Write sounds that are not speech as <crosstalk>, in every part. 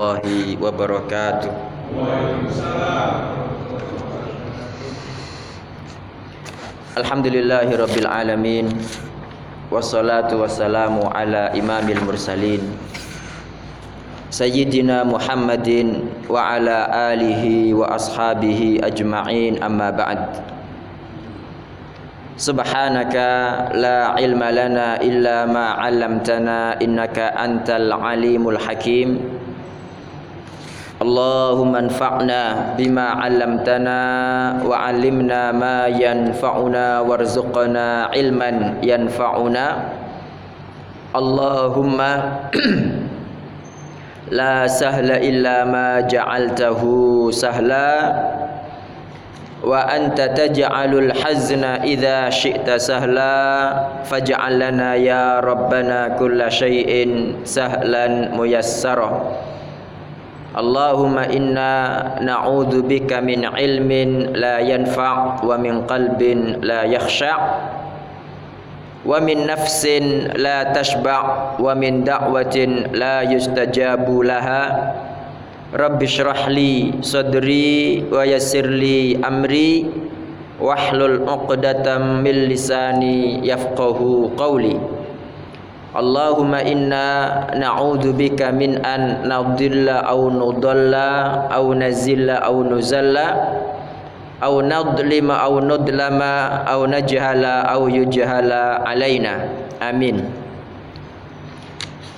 الله وبركاته الحمد لله رب العالمين والصلاة والسلام على إمام المرسلين سيدنا محمد وعلى آله وأصحابه أجمعين أما بعد سبحانك لا علم لنا إلا ما علمتنا إنك أنت العليم الحكيم اللهم انفعنا بما علمتنا وعلمنا ما ينفعنا وارزقنا علما ينفعنا. اللهم <clears throat> لا سهل إلا ما جعلته سهلا. وأنت تجعل الحزن إذا شئت سهلا. فاجعل لنا يا ربنا كل شيء سهلا ميسرا. Allahumma inna na'udzu bika min ilmin la yanfa' wa min qalbin la yakhsha' wa min nafsin la tashba' wa min da'watin la yustajabu laha Rabbi shrah li sadri wa yassir li amri wahlul 'uqdatam min lisani yafqahu qawli Allahumma inna na'udzu bika min an nadilla aw nudalla aw nazilla aw nuzalla aw nadlima aw nudlama aw najhala aw yujhala alaina. Amin.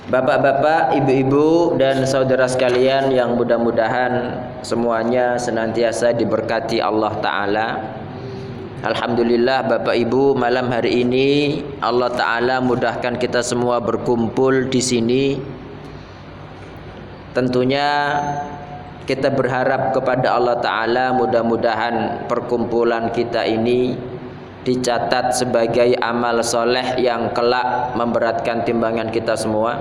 Bapak-bapak, ibu-ibu dan saudara sekalian yang mudah-mudahan semuanya senantiasa diberkati Allah taala Alhamdulillah Bapak Ibu malam hari ini Allah taala mudahkan kita semua berkumpul di sini. Tentunya kita berharap kepada Allah taala mudah-mudahan perkumpulan kita ini dicatat sebagai amal soleh yang kelak memberatkan timbangan kita semua.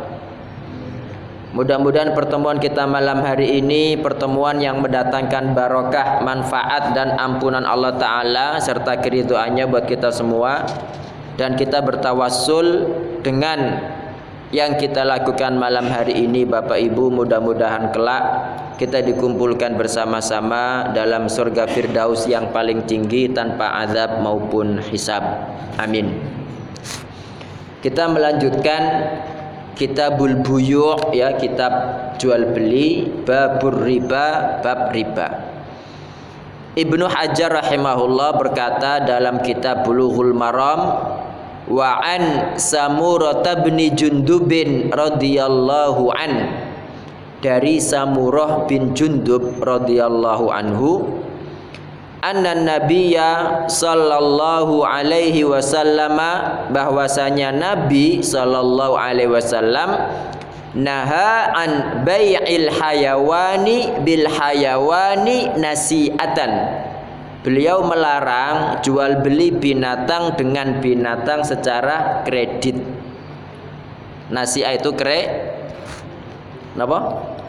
Mudah-mudahan pertemuan kita malam hari ini pertemuan yang mendatangkan barokah, manfaat dan ampunan Allah taala serta keridhaannya buat kita semua dan kita bertawassul dengan yang kita lakukan malam hari ini Bapak Ibu mudah-mudahan kelak kita dikumpulkan bersama-sama dalam surga firdaus yang paling tinggi tanpa azab maupun hisab. Amin. Kita melanjutkan Kitabul Buyu' ya kitab jual beli babur riba bab riba. Ibnu Hajar rahimahullah berkata dalam kitab Bulughul Maram wa an Samurah bin Jundubin radhiyallahu an dari Samurah bin Jundub radhiyallahu anhu anna nabiyya sallallahu alaihi wasallam bahwasanya nabi sallallahu alaihi wasallam naha an bai'il hayawani bil hayawani nasi'atan Beliau melarang jual beli binatang dengan binatang secara kredit. Nasi'ah itu kre Napa?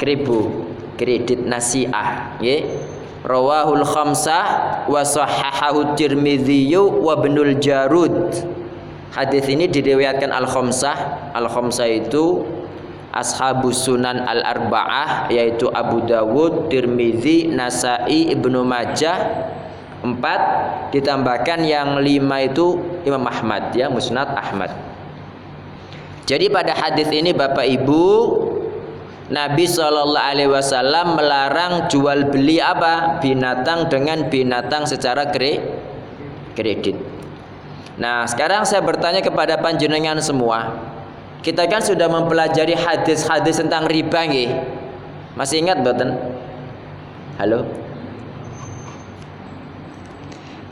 Kribu. Kredit nasi'ah, nggih rawahul khamsah wa sahahahu tirmidzi wa ibnul jarud. Hadis ini diriwayatkan al khamsah al khamsah itu ashabus sunan al arba'ah yaitu Abu Dawud Tirmidzi Nasai Ibnu Majah. Empat ditambahkan yang lima itu Imam Ahmad ya Musnad Ahmad. Jadi pada hadis ini Bapak Ibu Nabi Shallallahu Alaihi Wasallam melarang jual beli apa binatang dengan binatang secara kredit. Nah sekarang saya bertanya kepada panjenengan semua, kita kan sudah mempelajari hadis-hadis tentang riba nih, masih ingat boten? Halo?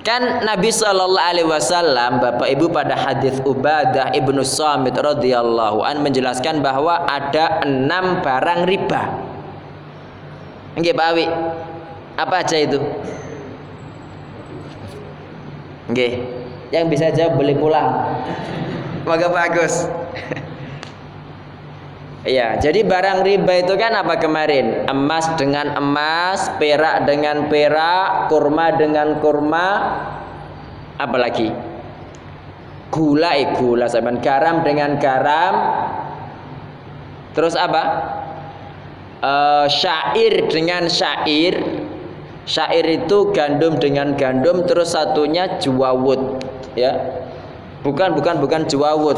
Kan Nabi Shallallahu Alaihi Wasallam, Bapak Ibu pada hadis Ubadah ibnu Samit radhiyallahu an menjelaskan bahwa ada enam barang riba. Enggak Pak Awi, apa aja itu? Enggak, yang bisa jawab boleh pulang. Moga bagus. Iya, jadi barang riba itu kan apa kemarin? Emas dengan emas, perak dengan perak, kurma dengan kurma, apalagi? Gula eh gula saban garam dengan garam. Terus apa? uh, syair dengan syair syair itu gandum dengan gandum terus satunya juwawut ya bukan bukan bukan juwawut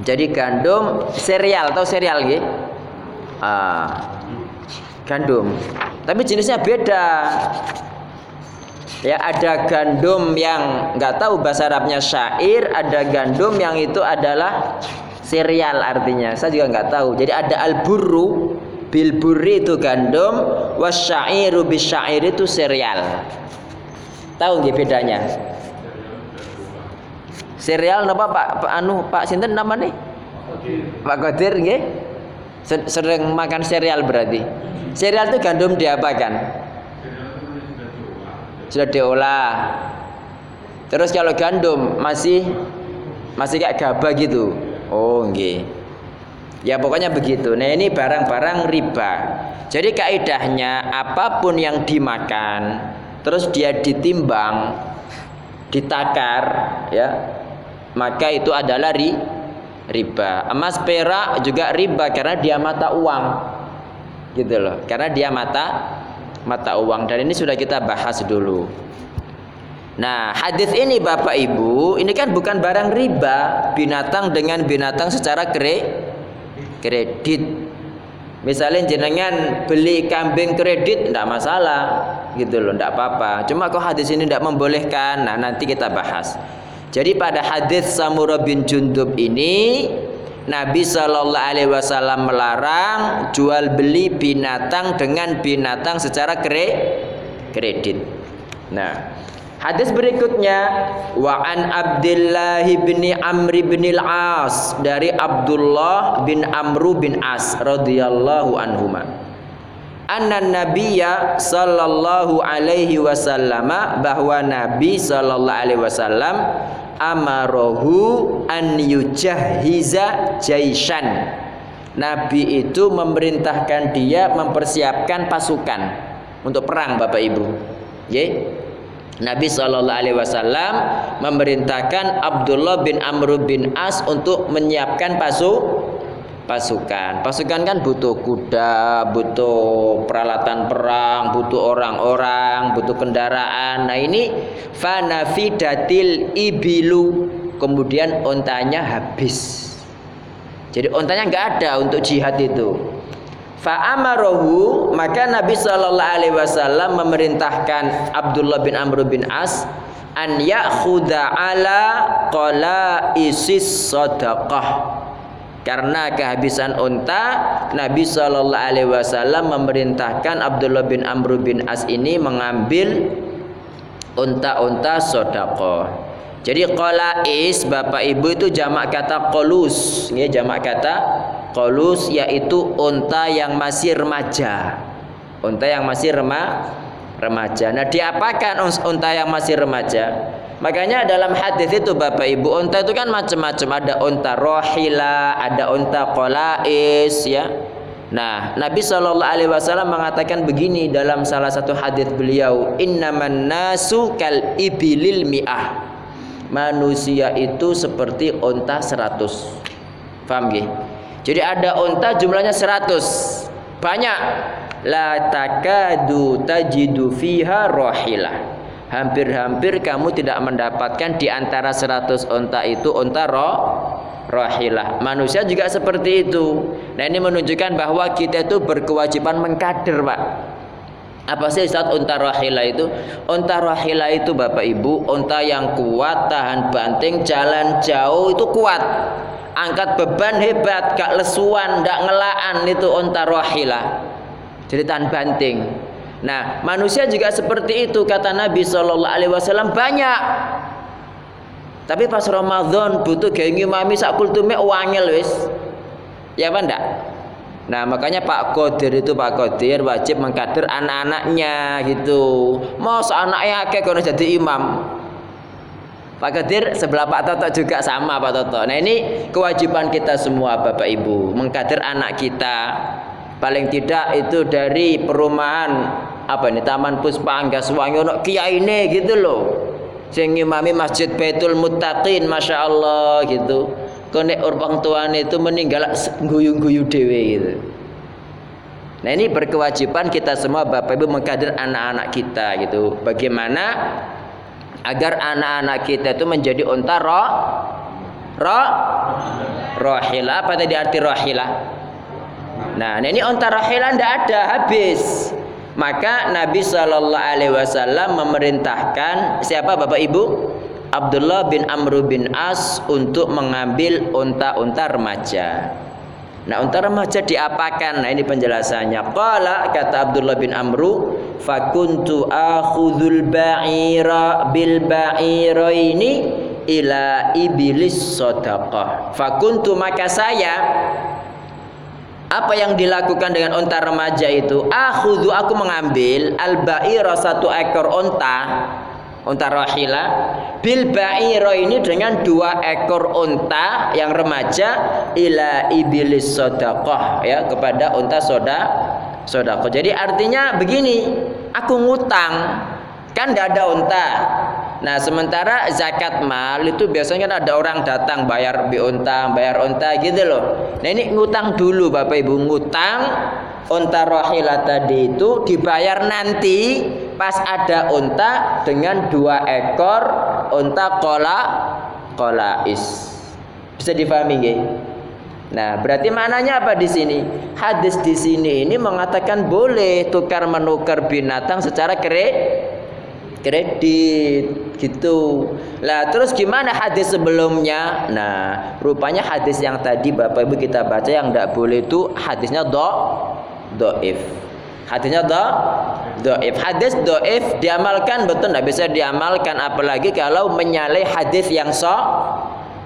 jadi gandum serial atau serial gitu ah, gandum. Tapi jenisnya beda. Ya ada gandum yang nggak tahu bahasa Arabnya syair ada gandum yang itu adalah serial artinya. Saya juga nggak tahu. Jadi ada al-burru bil burri itu gandum wasyairu bisyair itu serial. Tahu nggak bedanya serial napa Pak, anu Pak sinten nama nih? Pak Qadir nggih. Sering makan serial berarti. Serial itu gandum diapakan? Sudah diolah. Terus kalau gandum masih masih kayak gabah gitu. Oh nggih. Ya pokoknya begitu. Nah ini barang-barang riba. Jadi kaidahnya apa pun yang dimakan terus dia ditimbang ditakar ya maka itu adalah ri, riba emas perak juga riba karena dia mata uang gitu loh karena dia mata mata uang dan ini sudah kita bahas dulu. Nah, hadis ini Bapak Ibu, ini kan bukan barang riba, binatang dengan binatang secara kre kredit. Misalnya jenengan beli kambing kredit tidak masalah, gitu loh, tidak apa-apa. Cuma kok hadis ini tidak membolehkan, nah nanti kita bahas. Jadi pada hadis Samurah bin Jundub ini Nabi Shallallahu Alaihi Wasallam melarang jual beli binatang dengan binatang secara kre kredit. Nah, hadis berikutnya wa an Abdullah bin Amr bin Al-As dari Abdullah bin Amr bin As radhiyallahu anhuma. Anna Nabiya sallallahu alaihi wasallam bahwa Nabi sallallahu alaihi wasallam amarohu an yujahiza jaishan Nabi itu memerintahkan dia mempersiapkan pasukan untuk perang Bapak Ibu. Ye? Nabi Shallallahu Alaihi Wasallam memerintahkan Abdullah bin Amr bin As untuk menyiapkan pasuk pasukan. Pasukan kan butuh kuda, butuh peralatan perang, butuh orang-orang, butuh kendaraan. Nah ini fanafidatil ibilu. Kemudian ontanya habis. Jadi ontanya nggak ada untuk jihad itu. Fa'amarohu maka Nabi Shallallahu Alaihi Wasallam memerintahkan Abdullah bin Amr bin As an ya'khudha ala qala isis sadaqah karena kehabisan unta, Nabi Shallallahu Alaihi Wasallam memerintahkan Abdullah bin Amr bin As ini mengambil unta-unta sodako. Jadi kolais bapak ibu itu jamak kata kolus, ya jamak kata kolus yaitu unta yang masih remaja, unta yang masih rema, remaja. Nah diapakan unta yang masih remaja? Makanya dalam hadis itu Bapak Ibu unta itu kan macam-macam ada unta rohila, ada unta kolais ya. Nah, Nabi Shallallahu Alaihi Wasallam mengatakan begini dalam salah satu hadis beliau, Innaman nasu kal ibilil mi'ah. Manusia itu seperti unta seratus. Paham gak? Jadi ada unta jumlahnya seratus. Banyak. La takadu tajidu fiha rohilah hampir-hampir kamu tidak mendapatkan di antara 100 unta itu unta roh rohilah. Manusia juga seperti itu. Nah ini menunjukkan bahwa kita itu berkewajiban mengkader pak. Apa sih saat unta rohilah itu? Unta rohilah itu bapak ibu, unta yang kuat, tahan banting, jalan jauh itu kuat. Angkat beban hebat, gak lesuan, gak ngelaan itu unta rohilah. Jadi tahan banting. Nah, manusia juga seperti itu kata Nabi Shallallahu Alaihi Wasallam banyak. Tapi pas Ramadan butuh gengi mami sak kultume wangel wis. Ya apa? Nah makanya Pak Kodir itu Pak Kodir wajib mengkader anak-anaknya gitu. Mau anaknya akeh kalau jadi imam. Pak Kodir sebelah Pak Toto juga sama Pak Toto. Nah ini kewajiban kita semua Bapak Ibu mengkader anak kita paling tidak itu dari perumahan apa ini Taman Puspa Anggas Wangono kiai ini gitu loh sing ngimami Masjid Baitul Muttaqin Masya Allah gitu konek orang tuan itu meninggal guyung-guyu dewe gitu Nah ini berkewajiban kita semua Bapak Ibu mengkader anak-anak kita gitu. Bagaimana agar anak-anak kita itu menjadi unta roh roh rohila apa tadi arti rohila? Nah ini unta rohila tidak ada habis. Maka Nabi Shallallahu Alaihi Wasallam memerintahkan siapa Bapak Ibu? Abdullah bin Amr bin As untuk mengambil unta-unta remaja. Nah, unta remaja diapakan? Nah, ini penjelasannya. Qala kata Abdullah bin Amru, fakuntu akhudhul ba'ira bil ba'iraini ila iblis sadaqah. Fakuntu maka saya apa yang dilakukan dengan unta remaja itu? Akhudhu aku mengambil al ba'ira satu ekor unta unta rahila bil ba'iro ini dengan dua ekor unta yang remaja ila iblis sodakoh ya kepada unta soda sodakoh jadi artinya begini aku ngutang kan tidak ada unta Nah sementara zakat mal itu biasanya kan ada orang datang bayar bi unta, bayar unta gitu loh. Nah ini ngutang dulu Bapak Ibu ngutang unta rohila tadi itu dibayar nanti pas ada unta dengan dua ekor unta kola kolais. Bisa difahami nggih? Nah, berarti maknanya apa di sini? Hadis di sini ini mengatakan boleh tukar menukar binatang secara kredit kredit gitu. Lah terus gimana hadis sebelumnya? Nah, rupanya hadis yang tadi Bapak Ibu kita baca yang tidak boleh itu hadisnya do doif. Hadisnya do doif. Hadis doif diamalkan betul tidak bisa diamalkan apalagi kalau menyalahi hadis yang so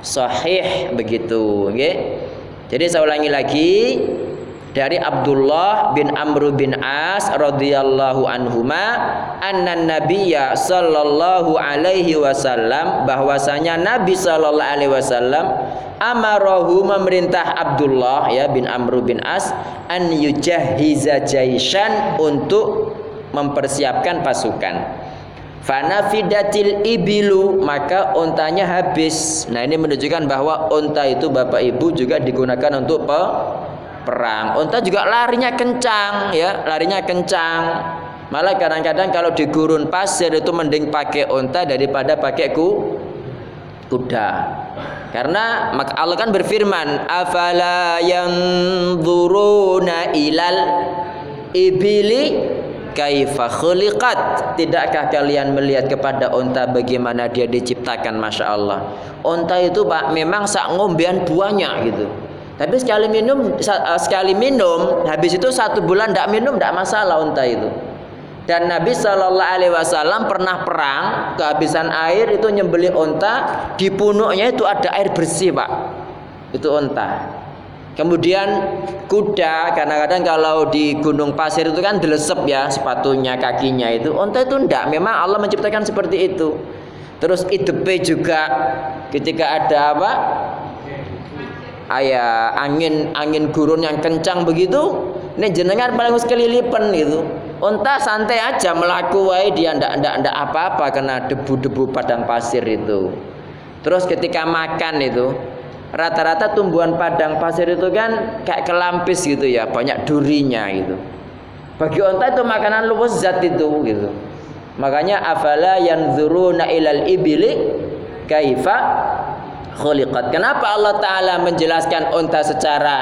sahih begitu, okay? Jadi saya ulangi lagi, dari Abdullah bin Amr bin As radhiyallahu anhuma anna nabiyya sallallahu alaihi wasallam bahwasanya Nabi sallallahu alaihi wasallam amarahu memerintah Abdullah ya bin Amr bin As an yujahiza jaishan untuk mempersiapkan pasukan Fanafidatil ibilu maka ontanya habis. Nah ini menunjukkan bahwa onta itu bapak ibu juga digunakan untuk pe perang. Unta juga larinya kencang ya, larinya kencang. Malah kadang-kadang kalau di gurun pasir itu mending pakai unta daripada pakai ku kuda. Karena maka Allah kan berfirman, "Afala yanzuruna ilal ibili kaifa khuliqat tidakkah kalian melihat kepada unta bagaimana dia diciptakan masya Allah unta itu pak memang sak ngombean banyak gitu tapi sekali minum eh, sekali minum habis itu satu bulan tidak minum tidak masalah unta itu. Dan Nabi Shallallahu Alaihi Wasallam pernah perang kehabisan air itu nyembeli unta di punuknya itu ada air bersih pak itu unta. Kemudian kuda kadang-kadang kalau di gunung pasir itu kan delesep ya sepatunya kakinya itu unta itu ndak memang Allah menciptakan seperti itu. Terus idepe juga ketika ada apa ayah angin angin gurun yang kencang begitu ini jenengan paling lipen gitu. Unta santai aja melaku wae dia ndak ndak ndak apa-apa karena debu-debu padang pasir itu. Terus ketika makan itu rata-rata tumbuhan padang pasir itu kan kayak kelampis gitu ya banyak durinya gitu. Bagi unta itu makanan luwes zat itu gitu. Makanya afala yanzuruna ilal ibili kaifa khuliqat. Kenapa Allah taala menjelaskan unta secara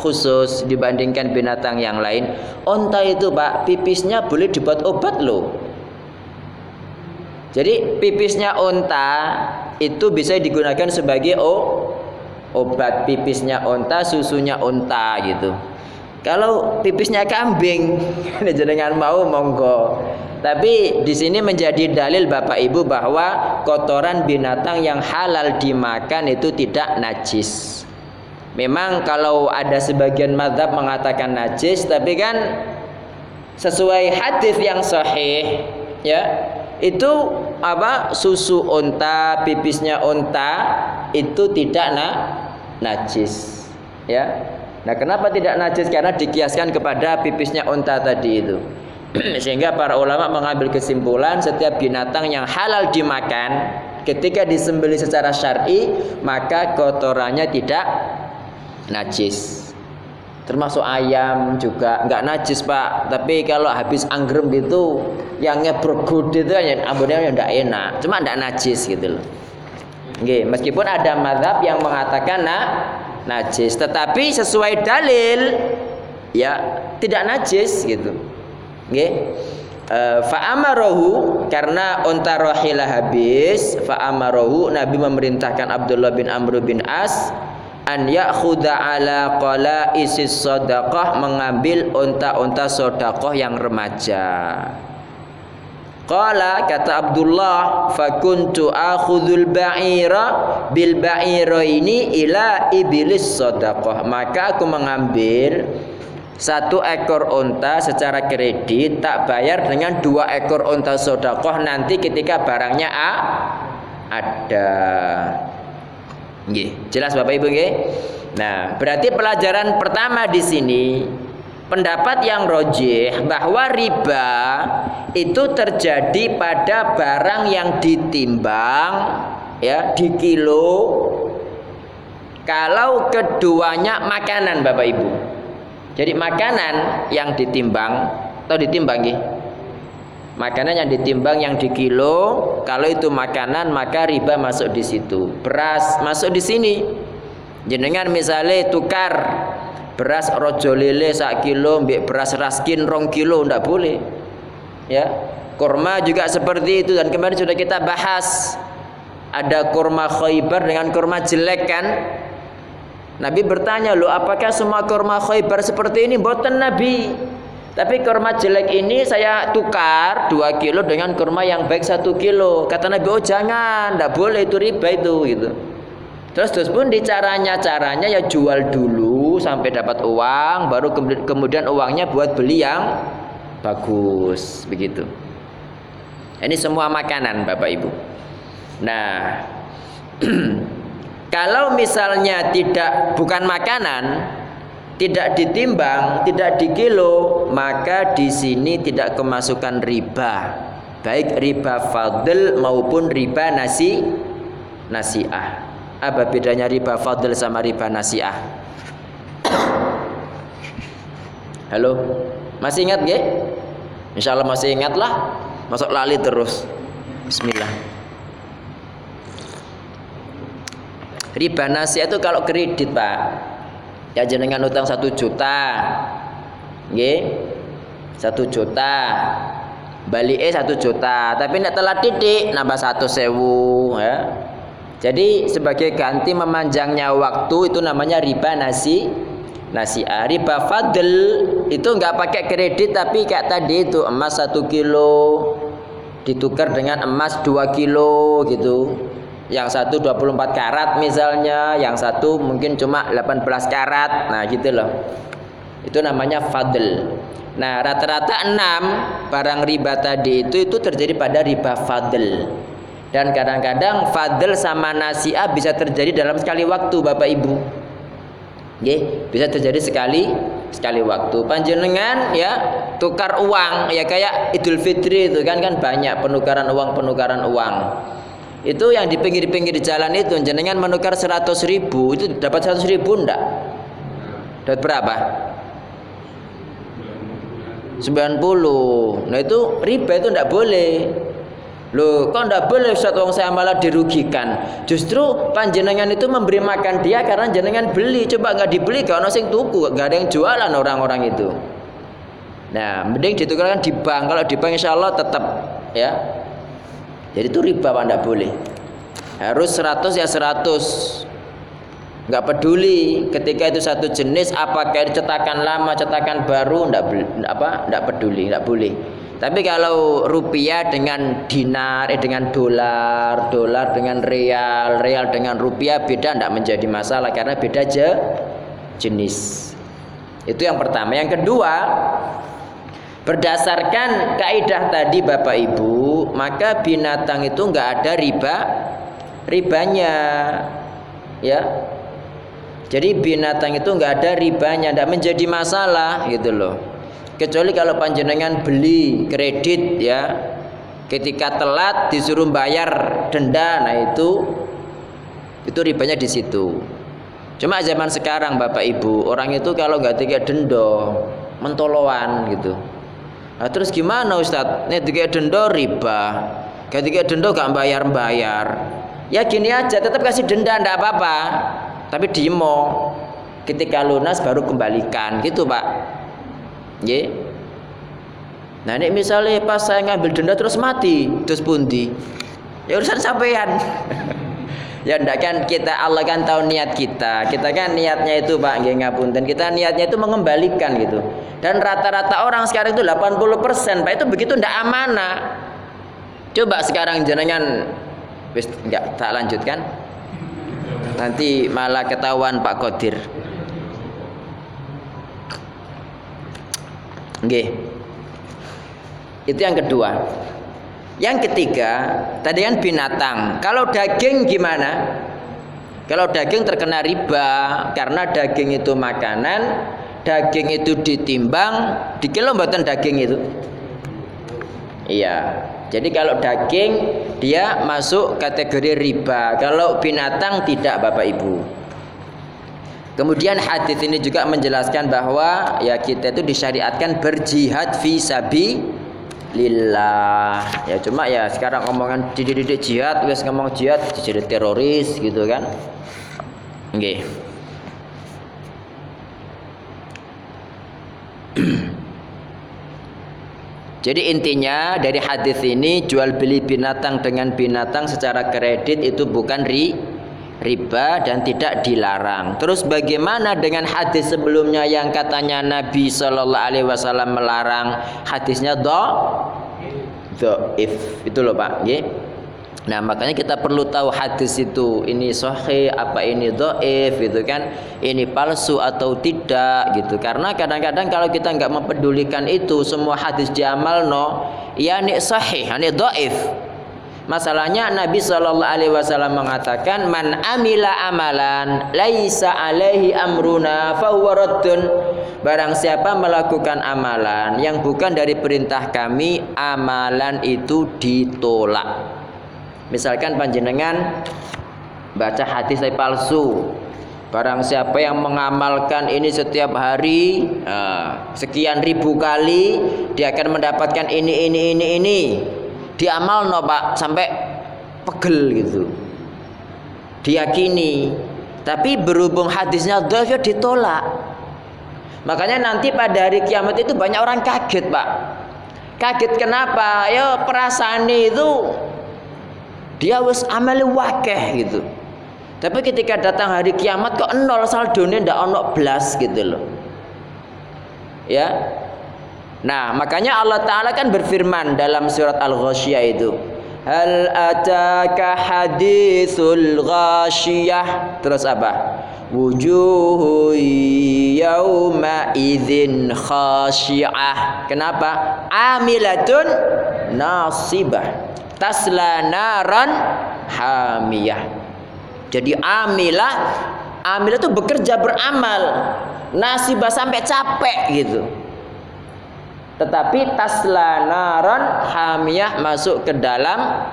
khusus dibandingkan binatang yang lain? Unta itu, Pak, pipisnya boleh dibuat obat loh. Jadi pipisnya unta itu bisa digunakan sebagai oh, obat pipisnya unta, susunya unta gitu. Kalau pipisnya kambing, <laughs> jangan mau monggo. Tapi di sini menjadi dalil Bapak Ibu bahwa kotoran binatang yang halal dimakan itu tidak najis. Memang kalau ada sebagian madhab mengatakan najis, tapi kan sesuai hadis yang sahih, ya itu apa susu unta, pipisnya unta itu tidak na, najis, ya. Nah, kenapa tidak najis? Karena dikiaskan kepada pipisnya unta tadi itu. <clears throat> Sehingga para ulama mengambil kesimpulan setiap binatang yang halal dimakan ketika disembelih secara syar'i maka kotorannya tidak najis. termasuk ayam juga nggak najis pak. Tapi kalau habis anggrem gitu yang ngebrok itu ya ambonnya yang nggak enak. Cuma nggak najis gitu loh. Oke, meskipun ada madhab yang mengatakan nah, najis tetapi sesuai dalil ya tidak najis gitu Oke. Uh, fa'amarohu karena unta rohilah habis fa'amarohu Nabi memerintahkan Abdullah bin Amr bin As an ya'khudha ala qala isis sadaqah mengambil unta-unta sedekah yang remaja. Qala kata Abdullah fakuntu akhudul ba'ira bil ba'ira ini ila iblis sadaqah. Maka aku mengambil satu ekor unta secara kredit tak bayar dengan dua ekor unta sodakoh nanti ketika barangnya A ada. Nggih, jelas Bapak Ibu nggih? Nah, berarti pelajaran pertama di sini pendapat yang rojih bahwa riba itu terjadi pada barang yang ditimbang ya di kilo kalau keduanya makanan Bapak Ibu. Jadi makanan yang ditimbang atau ditimbang nggih? Makanan yang ditimbang yang di kilo, kalau itu makanan maka riba masuk di situ. Beras masuk di sini. Jenengan misalnya tukar beras rojo lele sak kilo, beras raskin rong kilo ndak boleh. Ya. Kurma juga seperti itu dan kemarin sudah kita bahas. Ada kurma khaybar dengan kurma jelek kan? Nabi bertanya, "Lo apakah semua kurma khaybar seperti ini?" Boten Nabi. Tapi kurma jelek ini saya tukar 2 kilo dengan kurma yang baik 1 kilo. Kata Nabi, oh jangan, tidak boleh itu riba itu gitu. Terus terus pun di caranya caranya ya jual dulu sampai dapat uang, baru kemudian uangnya buat beli yang bagus begitu. Ini semua makanan Bapak Ibu. Nah, <clears throat> kalau misalnya tidak bukan makanan, tidak ditimbang, tidak dikilo, maka di sini tidak kemasukan riba. Baik riba fadl maupun riba nasi nasiah. Apa bedanya riba fadl sama riba nasiah? Halo, masih ingat gak? Insya Allah masih ingat lah. Masuk lali terus. Bismillah. Riba nasiah itu kalau kredit pak. Ya jenengan utang satu juta. Nggih. Satu juta. Balik eh satu juta. Tapi tidak telat titik nambah satu sewu ya. Jadi sebagai ganti memanjangnya waktu itu namanya riba nasi nasi ah, riba fadl itu nggak pakai kredit tapi kayak tadi itu emas satu kilo ditukar dengan emas dua kilo gitu yang satu 24 karat misalnya, yang satu mungkin cuma 18 karat. Nah, gitu loh. Itu namanya fadl. Nah, rata-rata 6 barang riba tadi itu itu terjadi pada riba fadl. Dan kadang-kadang fadl sama nasiah bisa terjadi dalam sekali waktu Bapak Ibu. Oke, bisa terjadi sekali sekali waktu. Panjenengan ya tukar uang ya kayak Idul Fitri itu kan kan banyak penukaran uang penukaran uang itu yang di pinggir-pinggir jalan itu jenengan menukar 100 ribu itu dapat 100 ribu enggak dapat berapa 90 nah itu riba itu enggak boleh Loh, kok enggak boleh Ustaz wong saya malah dirugikan. Justru panjenengan itu memberi makan dia karena jenengan beli. Coba enggak dibeli kalau sing tuku, enggak ada yang jualan orang-orang itu. Nah, mending ditukarkan di bank. Kalau di bank insya Allah tetap ya jadi itu riba Pak tidak boleh. Harus 100 ya 100. Enggak peduli ketika itu satu jenis apakah itu cetakan lama, cetakan baru enggak apa enggak peduli, enggak boleh. Tapi kalau rupiah dengan dinar, eh, dengan dolar, dolar dengan real, real dengan rupiah beda enggak menjadi masalah karena beda aja jenis. Itu yang pertama. Yang kedua, Berdasarkan kaidah tadi Bapak Ibu, maka binatang itu enggak ada riba ribanya. Ya. Jadi binatang itu enggak ada ribanya, enggak menjadi masalah gitu loh. Kecuali kalau panjenengan beli kredit ya, ketika telat disuruh bayar denda, nah itu itu ribanya di situ. Cuma zaman sekarang Bapak Ibu, orang itu kalau nggak tiga dendo, mentoloan gitu. Nah, terus gimana Ustadz? Nih tiga dendo riba, gak tiga dendo gak bayar-bayar. Ya gini aja, tetap kasih denda ndak apa-apa. Tapi dimo. Ketika lunas baru kembalikan gitu, Pak. Ye. Nah, ini misalnya pas saya ngambil denda terus mati, terus pundi? Ya urusan sampean. <laughs> ya ndak kan kita Allah kan tahu niat kita. Kita kan niatnya itu Pak nggih ngapunten. Kita niatnya itu mengembalikan gitu. Dan rata-rata orang sekarang itu 80% Pak itu begitu ndak amanah. Coba sekarang jenengan wis enggak tak lanjutkan. Nanti malah ketahuan Pak Kodir. Nggih. Itu yang kedua. Yang ketiga, tadi kan binatang. Kalau daging gimana? Kalau daging terkena riba karena daging itu makanan, daging itu ditimbang, di kilo buatan daging itu. Iya. Jadi kalau daging dia masuk kategori riba. Kalau binatang tidak Bapak Ibu. Kemudian hadis ini juga menjelaskan bahwa ya kita itu disyariatkan berjihad fi sabi lillah. Ya cuma ya sekarang omongan dididik jihad, wes ngomong jihad jadi teroris gitu kan. Oke. <clears throat> Jadi intinya dari hadis ini jual beli binatang dengan binatang secara kredit itu bukan ri riba dan tidak dilarang. Terus bagaimana dengan hadis sebelumnya yang katanya Nabi Shallallahu Alaihi Wasallam melarang? Hadisnya do if itu loh pak, yeah. Nah makanya kita perlu tahu hadis itu. Ini sahih apa ini doif gitu kan? Ini palsu atau tidak gitu. Karena kadang-kadang kalau kita nggak mempedulikan itu semua hadis diamal no ya ini sahih ini doif Masalahnya Nabi Shallallahu Alaihi Wasallam mengatakan man amila amalan laisa alaihi amruna fahuwaradun Barang siapa melakukan amalan yang bukan dari perintah kami amalan itu ditolak. Misalkan panjenengan baca hadis saya palsu. Barang siapa yang mengamalkan ini setiap hari uh, sekian ribu kali dia akan mendapatkan ini ini ini ini diamal no pak sampai pegel gitu. Diyakini. Tapi berhubung hadisnya dhaif ya ditolak. Makanya nanti pada hari kiamat itu banyak orang kaget pak. Kaget kenapa? Ya perasaan itu dia wis amali wakeh gitu. Tapi ketika datang hari kiamat kok nol saldonya ndak ono belas gitu loh. Ya Nah, makanya Allah Taala kan berfirman dalam surat Al-Ghasyiyah itu. Hal ataka hadithul ghasyiyah. Terus apa? Wujuhu yawma idzin khasyiah. Kenapa? Amilatun nasibah. Tasla naran hamiyah. Jadi amilah amilah itu bekerja beramal. Nasibah sampai capek gitu tetapi tasla naron hamiyah masuk ke dalam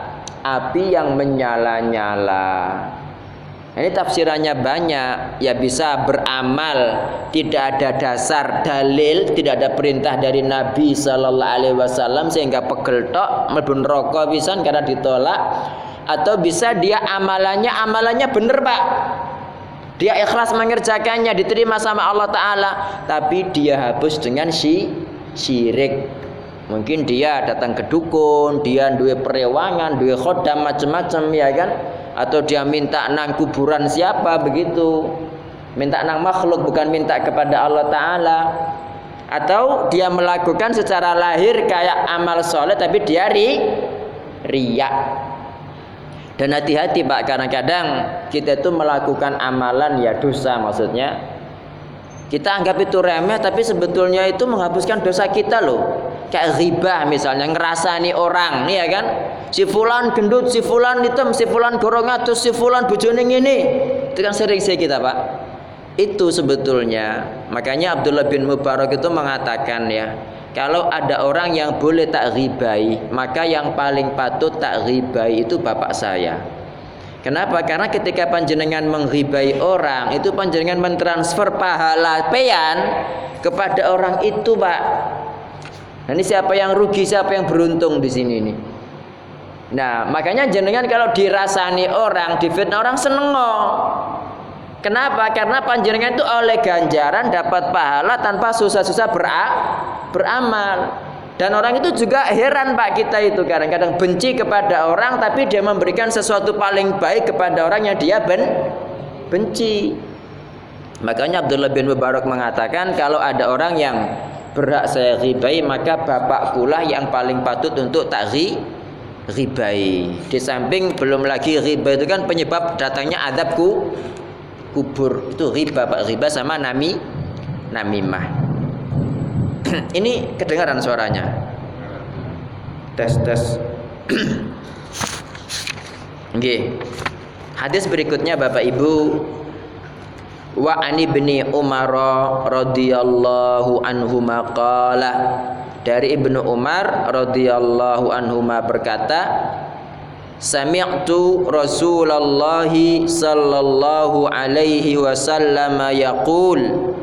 api yang menyala-nyala. Ini tafsirannya banyak, ya bisa beramal, tidak ada dasar dalil, tidak ada perintah dari Nabi Shallallahu Alaihi Wasallam sehingga pegel tok, melbun rokok bisa karena ditolak, atau bisa dia amalannya amalannya bener pak, dia ikhlas mengerjakannya, diterima sama Allah Taala, tapi dia hapus dengan si syirik. Mungkin dia datang ke dukun dia duwe perewangan duwe khodam macam-macam ya kan? Atau dia minta nang kuburan siapa begitu. Minta nang makhluk bukan minta kepada Allah Ta'ala. Atau dia melakukan secara lahir kayak amal soleh tapi dia ri riak. Dan hati-hati pak kadang-kadang kita itu melakukan amalan ya dosa maksudnya kita anggap itu remeh tapi sebetulnya itu menghapuskan dosa kita loh. Kayak riba misalnya ngerasani orang nih ya kan. Si fulan gendut, si fulan hitam, si fulan gorongatus, si fulan bojoning ini. Itu kan sering sih kita, Pak. Itu sebetulnya. Makanya Abdullah bin Mubarak itu mengatakan ya, kalau ada orang yang boleh tak ribai, maka yang paling patut tak ribai itu bapak saya. Kenapa? Karena ketika panjenengan menghibai orang, itu panjenengan mentransfer pahala peyan kepada orang itu, Pak. Nah, ini siapa yang rugi, siapa yang beruntung di sini nih? Nah, makanya jenengan kalau dirasani orang, difitnah orang seneng Kenapa? Karena panjenengan itu oleh ganjaran dapat pahala tanpa susah-susah beramal. Dan orang itu juga heran Pak kita itu kadang-kadang benci kepada orang tapi dia memberikan sesuatu paling baik kepada orang yang dia ben benci. Makanya Abdullah bin Mubarak mengatakan kalau ada orang yang berhak saya ribai maka bapak pula yang paling patut untuk tak ribai. Di samping belum lagi riba itu kan penyebab datangnya adabku kubur. Itu riba Pak, riba sama nami namimah. <clears throat> ini kedengaran suaranya. Tes tes. Oke. Hadis berikutnya Bapak Ibu Wa ani bni Umar radhiyallahu anhu maqala dari Ibnu Umar radhiyallahu anhu berkata Sami'tu Rasulullah sallallahu alaihi wasallam yaqul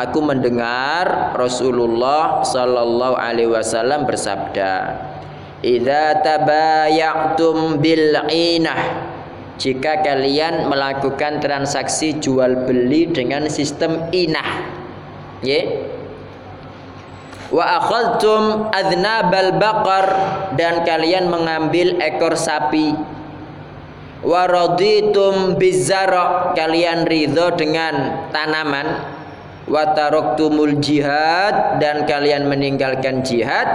aku mendengar Rasulullah sallallahu alaihi wasallam bersabda Idza tabaya'tum bil inah jika kalian melakukan transaksi jual beli dengan sistem inah. Ya wa akhadtum adnabal baqar dan kalian mengambil ekor sapi. Wa raditum bizara kalian ridho dengan tanaman wataroktumul jihad dan kalian meninggalkan jihad.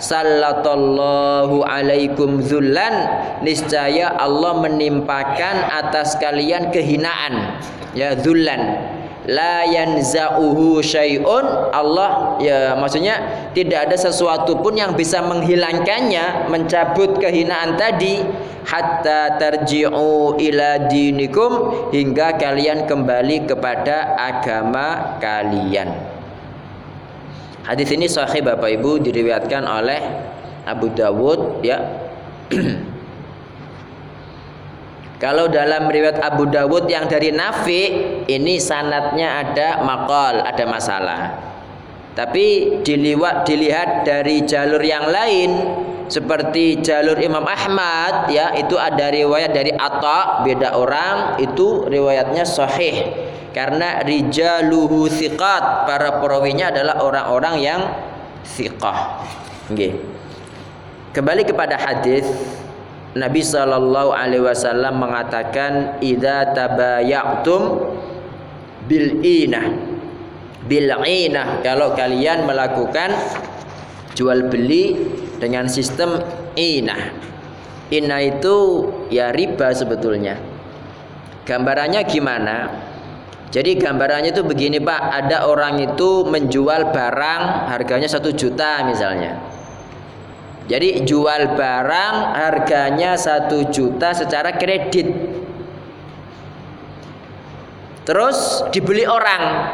Sallallahu alaikum zullan niscaya Allah menimpakan atas kalian kehinaan. Ya zullan. La yanza'uhu syai'un. Allah ya maksudnya tidak ada sesuatu pun yang bisa menghilangkannya mencabut kehinaan tadi hatta tarji'u ila dinikum hingga kalian kembali kepada agama kalian. Hadis ini sahih Bapak Ibu diriwayatkan oleh Abu Dawud ya. <clears throat> Kalau dalam riwayat Abu Dawud yang dari Nafi ini sanatnya ada makol, ada masalah. Tapi dilihat dilihat dari jalur yang lain seperti jalur Imam Ahmad ya itu ada riwayat dari Atta beda orang itu riwayatnya sahih. Karena rijaluhu thiqat para perawinya adalah orang-orang yang thiqah. Okay. kembali kepada hadis Nabi Shallallahu Alaihi Wasallam mengatakan idza tabaya'tum bil inah bil inah kalau kalian melakukan jual beli dengan sistem inah. Inah itu ya riba sebetulnya. Gambarannya gimana? Jadi gambarannya itu begini Pak, ada orang itu menjual barang harganya satu juta misalnya. Jadi jual barang harganya satu juta secara kredit. Terus dibeli orang,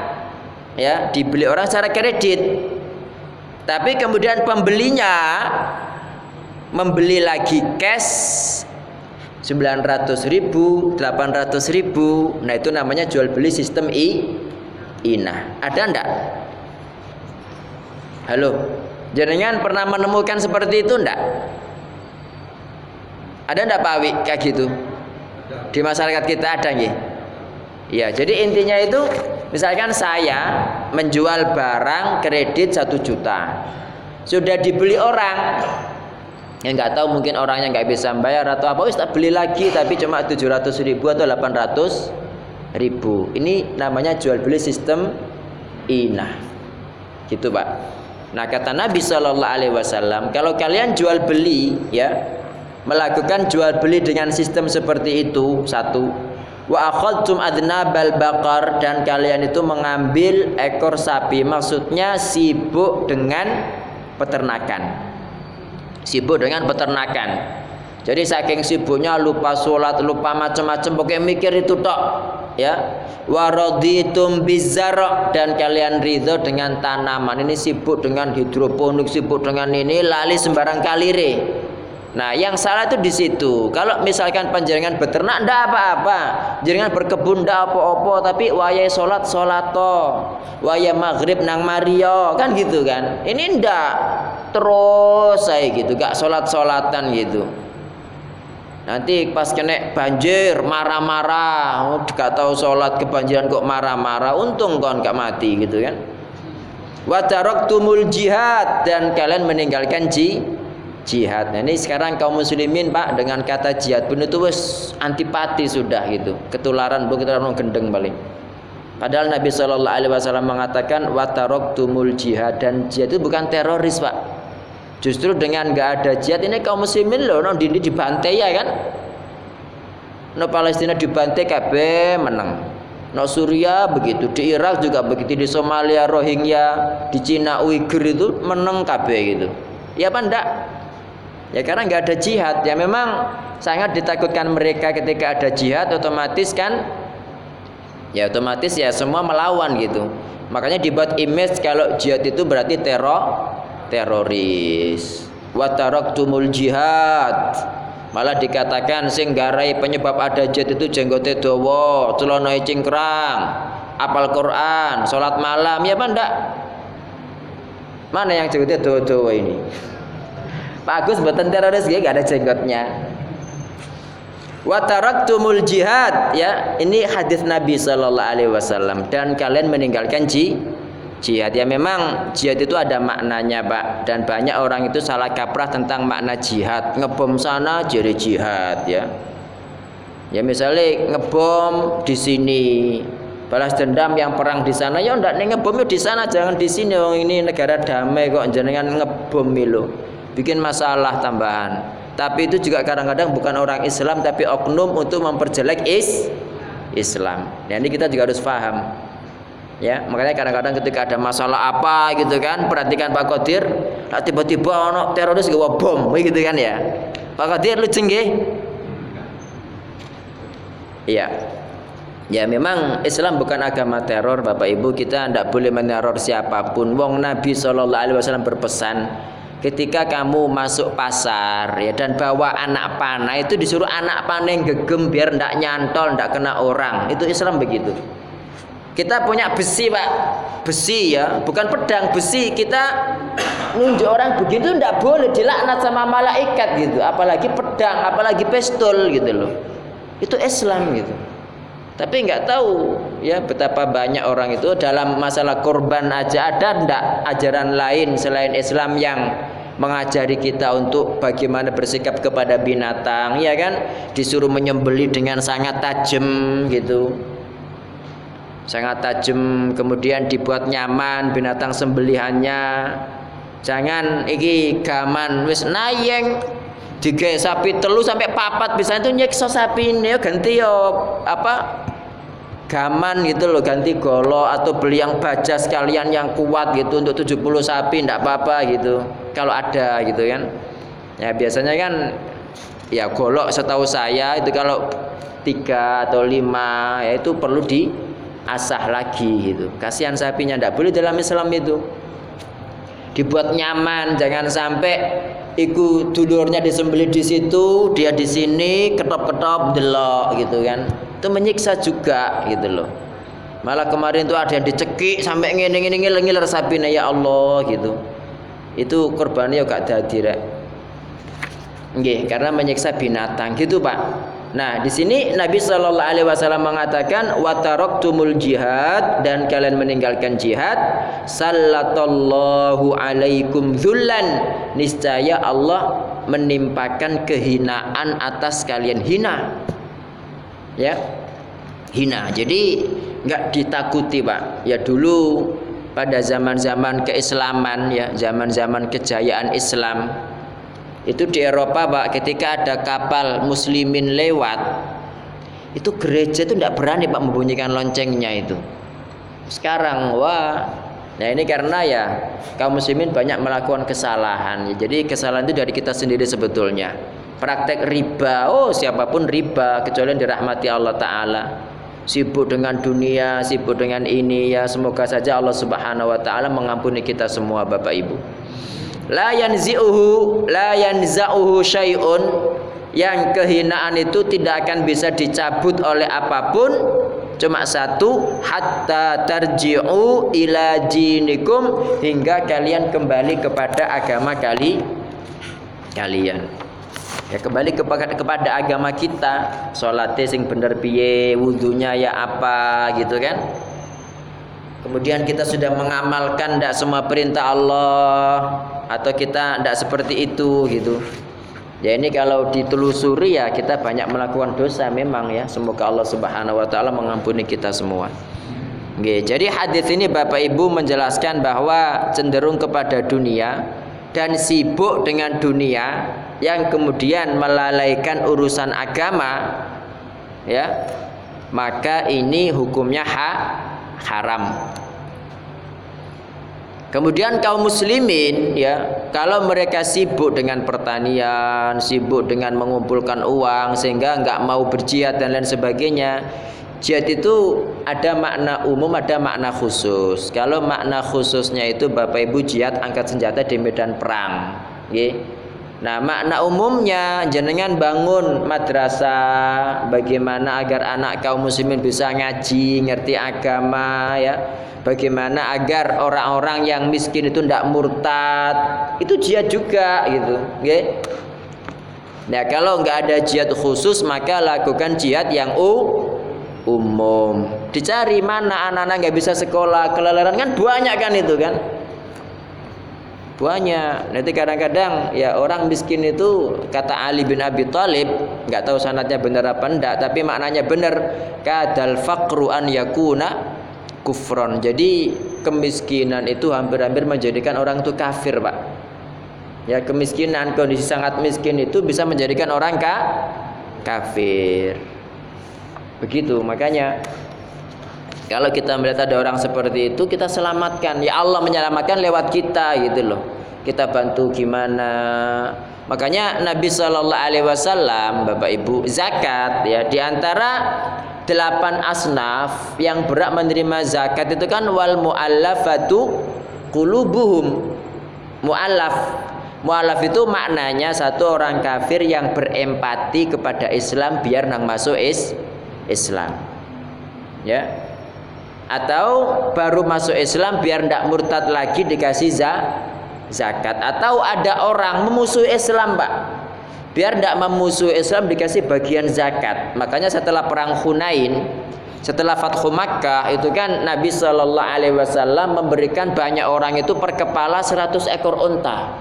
ya dibeli orang secara kredit. Tapi kemudian pembelinya membeli lagi cash 900 ribu, 800 ribu. Nah itu namanya jual beli sistem I, INA. Ada ndak? Halo, jenengan pernah menemukan seperti itu ndak? Ada ndak Pak Wi kayak gitu? Di masyarakat kita ada nggih? Ya, jadi intinya itu Misalkan saya menjual barang kredit satu juta, sudah dibeli orang, yang nggak tahu mungkin orangnya nggak bisa bayar atau apa, tak beli lagi tapi cuma 700 ribu atau 800 ribu. Ini namanya jual beli sistem inah, gitu pak. Nah kata Nabi Shallallahu Alaihi Wasallam, kalau kalian jual beli ya melakukan jual beli dengan sistem seperti itu satu wa akhadtum adnabal baqar dan kalian itu mengambil ekor sapi. Maksudnya sibuk dengan peternakan. Sibuk dengan peternakan. Jadi saking sibuknya lupa sholat lupa macam-macam pokoknya mikir itu tok ya. Waraditum bizarok dan kalian ridho dengan tanaman. Ini sibuk dengan hidroponik sibuk dengan ini lali sembarang kalire Nah, yang salah itu di situ. Kalau misalkan panjenengan beternak ndak apa-apa. Jenengan berkebun ndak apa-apa, tapi wayai salat salato. Wayai maghrib nang Mario, kan gitu kan. Ini ndak terus saya gitu, gak salat-salatan gitu. Nanti pas kena banjir marah-marah, oh, gak tahu sholat kebanjiran kok marah-marah, untung kon gak mati gitu kan. Wa tumul jihad dan kalian meninggalkan ji jihad. Nah, ini sekarang kaum muslimin Pak dengan kata jihad pun itu antipati sudah gitu. Ketularan bu ketularan gendeng paling. Padahal Nabi Shallallahu Alaihi Wasallam mengatakan watarok tumul jihad dan jihad itu bukan teroris Pak. Justru dengan nggak ada jihad ini kaum muslimin loh, no dini dibantai ya kan? No Palestina dibantai kabeh menang. No Suria begitu, di Irak juga begitu, di Somalia Rohingya, di Cina Uighur itu menang kabeh gitu. Ya apa enggak? Ya karena nggak ada jihad. Ya memang sangat ditakutkan mereka ketika ada jihad otomatis kan ya otomatis ya semua melawan gitu. Makanya dibuat image kalau jihad itu berarti teror teroris. tumul jihad. Malah dikatakan sing garai penyebab ada jihad itu jenggote dawa, celana cingkrang, apal Quran, salat malam, ya apa ndak? Mana yang jenggote dawa ini? Pak Agus buatan teroris ya gak ada jenggotnya. Wataraktumul jihad ya ini hadis Nabi Wasallam. Dan kalian meninggalkan ji jihad. Ya memang jihad itu ada maknanya pak. Dan banyak orang itu salah kaprah tentang makna jihad. Ngebom sana jadi jihad ya. Ya misalnya ngebom di sini balas dendam yang perang di sana. Ya ndak ngebom di sana jangan di sini. Oh ini negara damai kok jangan ngebom lo bikin masalah tambahan. Tapi itu juga kadang-kadang bukan orang Islam tapi oknum untuk memperjelek is Islam. Ya, ini kita juga harus paham. Ya, makanya kadang-kadang ketika ada masalah apa gitu kan, perhatikan Pak Kodir, tiba-tiba ono teroris gawa bom, gitu kan ya. Pak Kodir lu nggih? Iya. Ya memang Islam bukan agama teror Bapak Ibu kita tidak boleh meneror siapa pun Wong Nabi SAW berpesan ketika kamu masuk pasar ya dan bawa anak panah itu disuruh anak panah yang gegem biar ndak nyantol ndak kena orang. Itu Islam begitu. Kita punya besi pak. Besi ya. Bukan pedang besi. Kita nunjuk orang begitu ndak boleh dilaknat sama malaikat gitu. Apalagi pedang apalagi pistol gitu loh. Itu Islam gitu tapi nggak tahu ya betapa banyak orang itu dalam masalah korban aja ada ndak ajaran lain selain Islam yang mengajari kita untuk bagaimana bersikap kepada binatang ya kan? Disuruh menyembeli dengan sangat tajam gitu. Sangat tajam kemudian dibuat nyaman binatang sembelihannya. Jangan iki gaman wis nayeng digawe sapi telu sampai papat bisa. Itu nyekso sapi ini ganti yo apa gaman gitu loh ganti golo atau beli yang baja sekalian yang kuat gitu untuk 70 sapi ndak apa-apa gitu. Kalau ada gitu kan. Ya biasanya kan ya golok setahu saya itu kalau tiga atau lima ya itu perlu diasah lagi gitu. Kasihan sapinya ndak boleh dalam Islam itu. Dibuat nyaman jangan sampai ikut dulurnya disembelih di situ dia di sini ketop-ketop delok gitu kan. Itu menyiksa juga gitu loh. Malah kemarin tuh ada yang dicekik sampai ngene ngene ngiler sapi ya Allah gitu. Itu korbannya gak dadi rek. Nggih karena menyiksa binatang gitu Pak Nah, di sini Nabi Shallallahu Alaihi Wasallam mengatakan tumul jihad dan kalian meninggalkan jihad, sallallahu alaikum zullan. Niscaya Allah menimpakan kehinaan atas kalian hina. Ya. Hina. Jadi nggak ditakuti pak. Ya dulu pada zaman-zaman keislaman ya zaman-zaman kejayaan Islam itu di Eropa pak ketika ada kapal muslimin lewat itu gereja itu tidak berani pak membunyikan loncengnya itu. Sekarang wah nah ini karena ya kaum muslimin banyak melakukan kesalahan. Jadi kesalahan itu dari kita sendiri sebetulnya. Praktek riba oh siapa pun riba kecuali yang dirahmati Allah taala. Sibuk dengan dunia sibuk dengan ini ya semoga saja Allah Subhanahu wa taala mengampuni kita semua Bapak Ibu la yanzi'uhu la yanza'uhu syai'un. Yang kehinaan itu tidak akan bisa dicabut oleh apa pun. Cuma satu hatta tarji'u ila jinikum hingga kalian kembali kepada agama kali kalian. Ya kembali kepada kepada agama kita. Salatnya sing bener piye wudunya ya apa gitu kan kemudian kita sudah mengamalkan tidak semua perintah Allah atau kita tidak seperti itu gitu Ya ini kalau ditelusuri ya kita banyak melakukan dosa memang ya. Semoga Allah Subhanahu wa taala mengampuni kita semua. Oke, jadi hadis ini Bapak Ibu menjelaskan bahwa cenderung kepada dunia dan sibuk dengan dunia yang kemudian melalaikan urusan agama ya maka ini hukumnya ha, haram Kemudian kaum muslimin ya, kalau mereka sibuk dengan pertanian, sibuk dengan mengumpulkan uang sehingga nggak mau berjihad dan lain sebagainya. Jihad itu ada makna umum, ada makna khusus. Kalau makna khususnya itu Bapak Ibu jihad angkat senjata di medan perang. Okay. Nah, makna umumnya jenengan bangun madrasah bagaimana agar anak kaum muslimin bisa ngaji, ngerti agama ya. Bagaimana agar orang-orang yang miskin itu tidak murtad. Itu jihad juga gitu okay? nah kalau nggak ada jihad khusus maka lakukan jihad yang u umum. Dicari mana anak-anak nggak bisa sekolah kelelaran kan banyak kan itu kan banyak nanti kadang-kadang ya orang miskin itu kata Ali bin Abi Thalib nggak tahu sanatnya benar apa enggak tapi maknanya benar kadal faqru an yakuna kufron. Jadi kemiskinan itu hampir-hampir menjadikan orang itu kafir, Pak. Ya, kemiskinan, kondisi sangat miskin itu bisa menjadikan orang ka kafir. Begitu, makanya kalau kita melihat ada orang seperti itu, kita selamatkan. Ya Allah menyelamatkan lewat kita gitu loh. Kita bantu gimana? Makanya Nabi Shallallahu Alaihi Wasallam, Bapak Ibu, zakat ya di antara delapan asnaf yang berhak menerima zakat itu kan wal muallafatu qulubuhum muallaf muallaf itu maknanya satu orang kafir yang berempati kepada Islam biar nang masuk is Islam ya atau baru masuk Islam biar ndak murtad lagi dikasih zakat. Atau ada orang memusuhi Islam Pak. Biar tidak memusuhi Islam dikasih bagian zakat. Makanya setelah perang Hunain setelah Fathu Makkah itu kan Nabi Shallallahu Alaihi Wasallam memberikan banyak orang itu per kepala 100 ekor unta.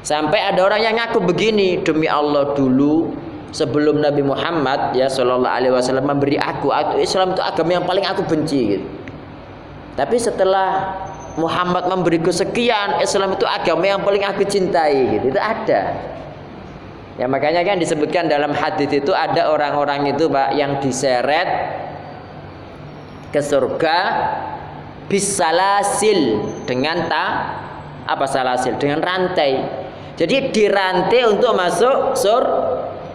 Sampai ada orang yang ngaku begini demi Allah dulu sebelum Nabi Muhammad ya Shallallahu Alaihi Wasallam memberi aku, Islam itu agama yang paling aku benci gitu. tapi setelah Muhammad memberiku sekian Islam itu agama yang paling aku cintai gitu. Itu ada. Ya makanya kan disebutkan dalam hadis itu ada orang-orang itu pak yang diseret ke surga bisalasil dengan ta apa salasil? Dengan rantai. Jadi dirantai untuk masuk sur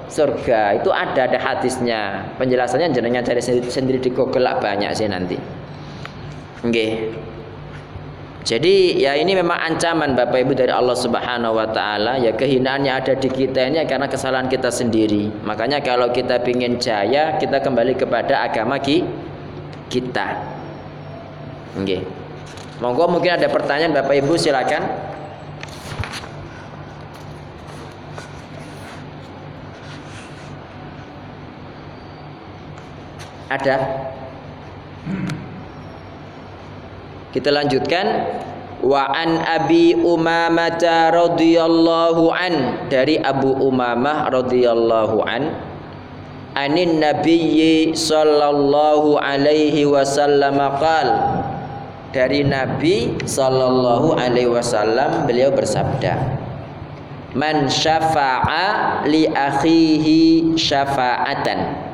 surga itu ada ada hadisnya penjelasannya jenengan cari sendiri, sendiri di Google banyak sih nanti oke okay. Jadi ya ini memang ancaman Bapak Ibu dari Allah Subhanahu wa taala ya kehinaan yang ada di kita ini karena kesalahan kita sendiri. Makanya kalau kita ingin jaya, kita kembali kepada agama ki kita. Oke. Monggo mungkin ada pertanyaan Bapak Ibu silakan. Ada? Kita lanjutkan. Wa an Abi Umamah radhiyallahu an. Dari Abu Umamah radhiyallahu an. Anin nabiyyi sallallahu alaihi wasallam qal. Dari Nabi sallallahu alaihi wasallam beliau bersabda Man syafa'a li akhihi syafa'atan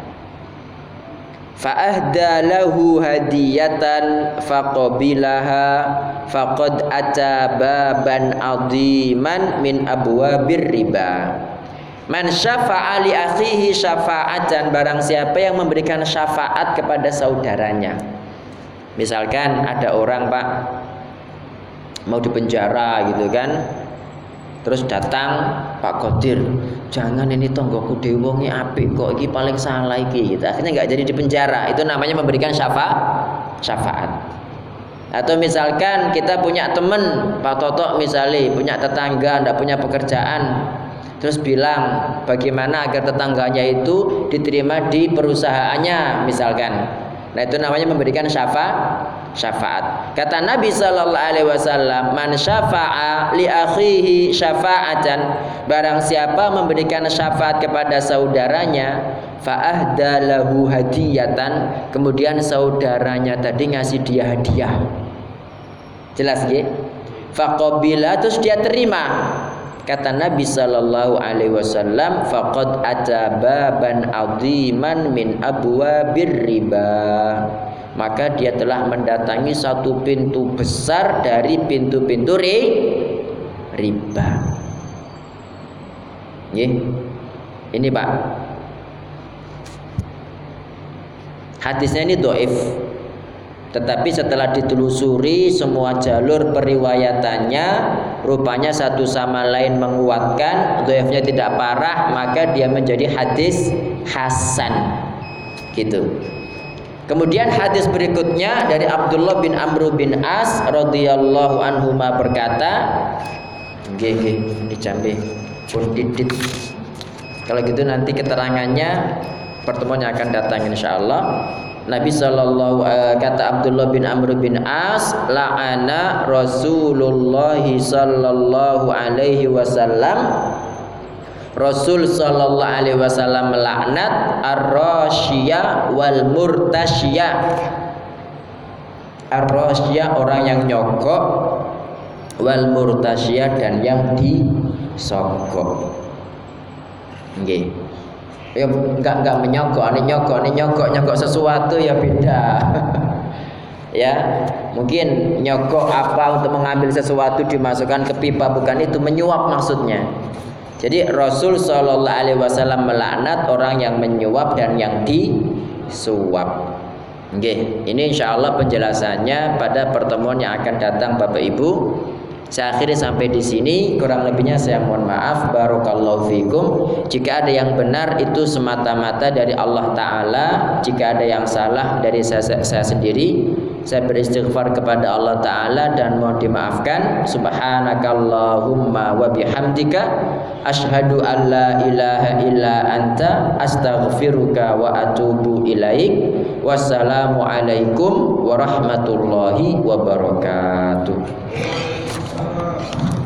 fa'ahda lahu hadiyatan faqabilaha faqad ata baban aziman min abwabir riba. Man syafa'a li akhihi syafa'atan barang siapa yang memberikan syafaat kepada saudaranya. Misalkan ada orang Pak mau dipenjara gitu kan terus datang Pak Kodir jangan ini tonggoku dewongi api kok ini paling salah iki. Gitu. akhirnya nggak jadi dipenjara itu namanya memberikan syafaat syafaat. Atau misalkan kita punya teman Pak Toto misalnya punya tetangga ndak punya pekerjaan terus bilang bagaimana agar tetangganya itu diterima di perusahaannya misalkan nah itu namanya memberikan syafaat syafaat. Kata Nabi sallallahu alaihi wasallam, "Man syafa'a li akhihi syafa'atan." Barang siapa memberikan syafaat kepada saudaranya, fa'ahda lahu hadiyatan, kemudian saudaranya tadi ngasih dia hadiah. Jelas ya? Faqabila terus dia terima. Kata Nabi sallallahu alaihi wasallam, faqad atababan aziman min abwabir riba maka dia telah mendatangi satu pintu besar dari pintu-pintu ri, riba. Ini Pak. Hadisnya ini doif. Tetapi setelah ditelusuri semua jalur periwayatannya rupanya satu sama lain menguatkan doifnya tidak parah maka dia menjadi hadis hasan gitu. Kemudian hadis berikutnya dari Abdullah bin Amr bin As radhiyallahu anhu berkata, nggih nggih dicambe pun didit. Kalau gitu nanti keterangannya pertemuan yang akan datang insyaallah. Nabi sallallahu uh, kata Abdullah bin Amr bin As la'ana Rasulullah sallallahu alaihi wasallam Rasul sallallahu alaihi wasallam melaknat ar-rasyia wal murtasya. Ar-rasyia orang yang nyogok wal murtasya dan yang disogok. Nggih. Ya enggak enggak menyogok, ini nyogok, ini nyogok, nyogok sesuatu ya beda. <laughs> ya mungkin nyogok apa untuk mengambil sesuatu dimasukkan ke pipa bukan itu menyuap maksudnya jadi Rasul Shallallahu Alaihi Wasallam melaknat orang yang menyuap dan yang disuap. Oke, ini insya Allah penjelasannya pada pertemuan yang akan datang Bapak Ibu. Saya akhiri sampai di sini. Kurang lebihnya saya mohon maaf. Barakallahu fikum. Jika ada yang benar itu semata-mata dari Allah Taala. Jika ada yang salah dari saya, saya sendiri, saya beristighfar kepada Allah Taala dan mohon dimaafkan. Subhanakallahumma wa bihamdika asyhadu an la ilaha illa anta astaghfiruka wa atubu ilaik. Wassalamu alaikum warahmatullahi wabarakatuh. Amém.